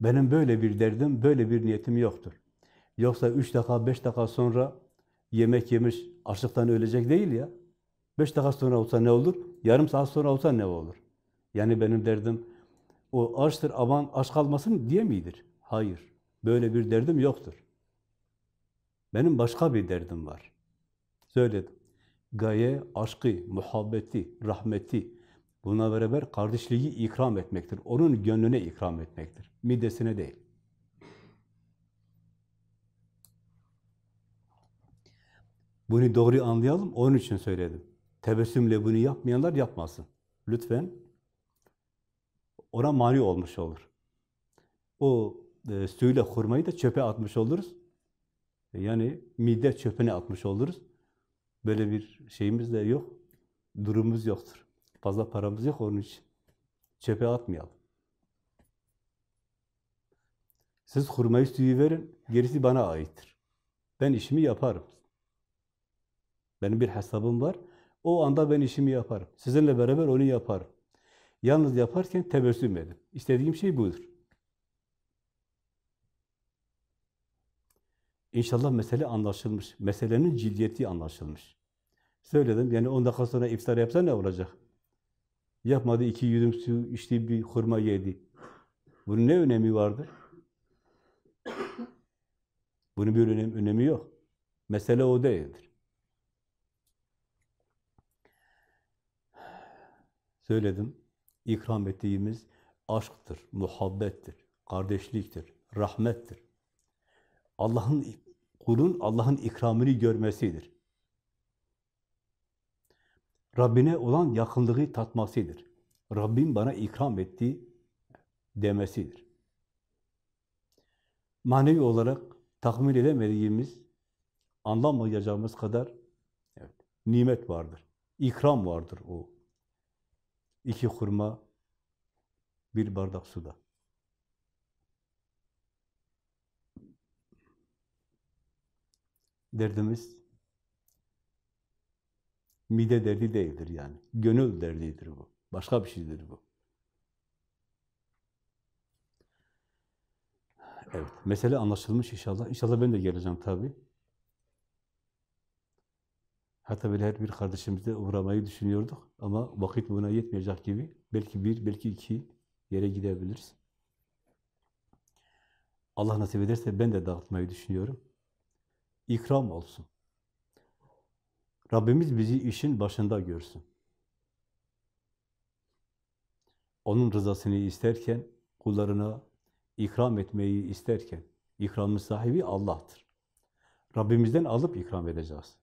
Benim böyle bir derdim, böyle bir niyetim yoktur. Yoksa üç dakika, beş dakika sonra yemek yemiş, açlıktan ölecek değil ya. Beş dakika sonra olsa ne olur? Yarım saat sonra olsa ne olur? Yani benim derdim o açtır, aman aç kalmasın diye midir? Hayır. Böyle bir derdim yoktur. Benim başka bir derdim var. Söyledim. Gaye, aşkı, muhabbeti, rahmeti, buna beraber kardeşliği ikram etmektir. Onun gönlüne ikram etmektir. Midesine değil. Bunu doğru anlayalım, onun için söyledim. Tebessümle bunu yapmayanlar yapmasın. Lütfen. Ona mani olmuş olur. O e, suyla hurmayı da çöpe atmış oluruz. Yani mide çöpüne atmış oluruz. Böyle bir şeyimiz de yok. Durumumuz yoktur. Fazla paramız yok onun için. Çöpe atmayalım. Siz hurmayı suyu verin, gerisi bana aittir. Ben işimi yaparım. Benim bir hesabım var. O anda ben işimi yaparım. Sizinle beraber onu yaparım. Yalnız yaparken tebessüm edin. İstediğim şey budur. İnşallah mesele anlaşılmış. Meselenin ciddiyeti anlaşılmış. Söyledim, yani 10 dakika sonra iftar yapsa ne olacak? Yapmadı, iki yudum su içti, bir hurma yedi. Bunun ne önemi vardır? Bunun bir önemi, önemi yok. Mesele o değildir. Söyledim, ikram ettiğimiz aşktır, muhabbettir, kardeşliktir, rahmettir. Allah'ın kulun Allah'ın ikramını görmesidir. Rabbine olan yakınlığı tatmasıdır. Rabbim bana ikram etti demesidir. Manevi olarak tahmin edemediğimiz, anlamayacağımız kadar evet, nimet vardır. İkram vardır o. İki hurma, bir bardak suda. Derdimiz mide derdi değildir yani. Gönül derdidir bu. Başka bir şeydir bu. Evet, mesele anlaşılmış inşallah. İnşallah ben de geleceğim tabi. Hatta böyle her bir kardeşimizde uğramayı düşünüyorduk ama vakit buna yetmeyecek gibi. Belki bir, belki iki yere gidebiliriz. Allah nasip ederse ben de dağıtmayı düşünüyorum. İkram olsun. Rabbimiz bizi işin başında görsün. Onun rızasını isterken, kullarına ikram etmeyi isterken, ikramın sahibi Allah'tır. Rabbimizden alıp ikram edeceğiz.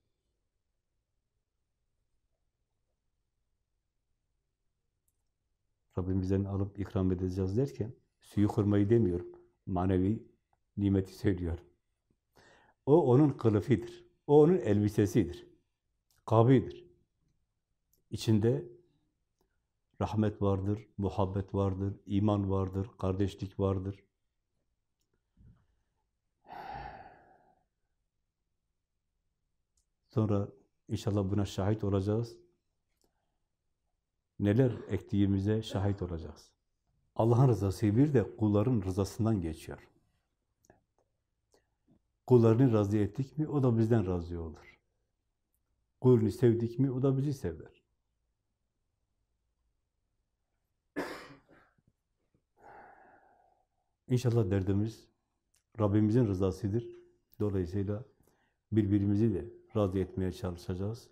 Rabbimizden alıp ikram edeceğiz derken, suyu kırmayı demiyorum. Manevi nimeti söylüyorum. O onun kılıfidir. O onun elbisesidir. Kabidir. İçinde rahmet vardır, muhabbet vardır, iman vardır, kardeşlik vardır. Sonra inşallah buna şahit olacağız. Neler ektiğimize şahit olacağız. Allah'ın rızası bir de kulların rızasından geçiyor. Kullarını razı ettik mi o da bizden razı olur. Kulunu sevdik mi o da bizi sever. İnşallah derdimiz Rabbimizin rızasıdır. Dolayısıyla birbirimizi de razı etmeye çalışacağız.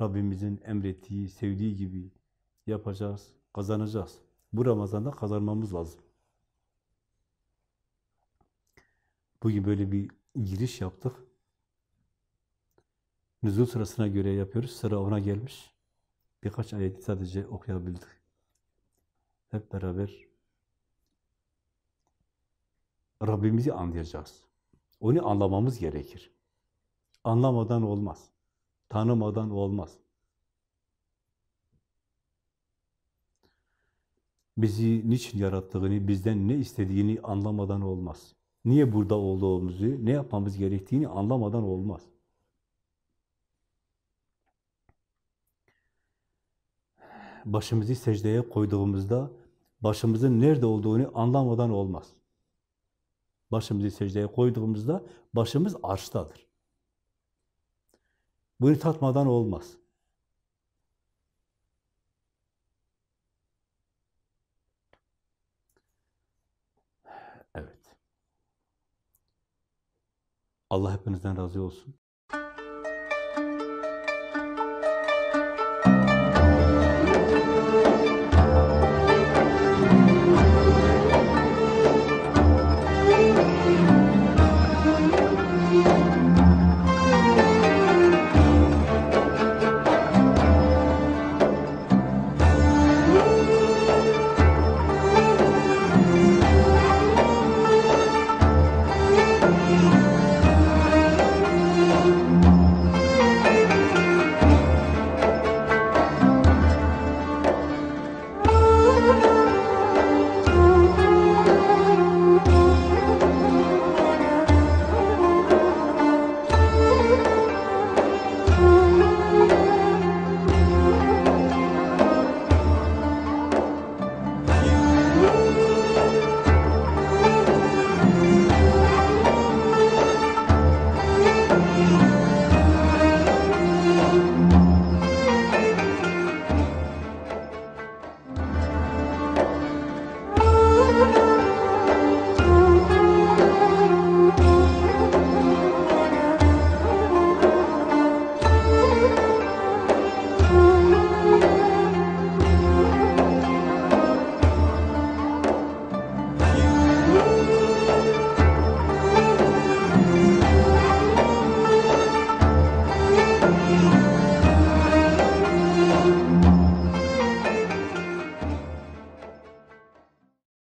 Rabbimizin emrettiği, sevdiği gibi yapacağız, kazanacağız. Bu Ramazan'da kazanmamız lazım. Bugün böyle bir giriş yaptık. Nüzul sırasına göre yapıyoruz. Sıra ona gelmiş. Birkaç ayeti sadece okuyabildik. Hep beraber Rabbimizi anlayacağız. Onu anlamamız gerekir. Anlamadan olmaz. Tanımadan olmaz. Bizi niçin yarattığını, bizden ne istediğini anlamadan olmaz. Niye burada olduğumuzu, ne yapmamız gerektiğini anlamadan olmaz. Başımızı secdeye koyduğumuzda başımızın nerede olduğunu anlamadan olmaz. Başımızı secdeye koyduğumuzda başımız arştadır. Bunu tatmadan olmaz. Evet. Allah hepinizden razı olsun.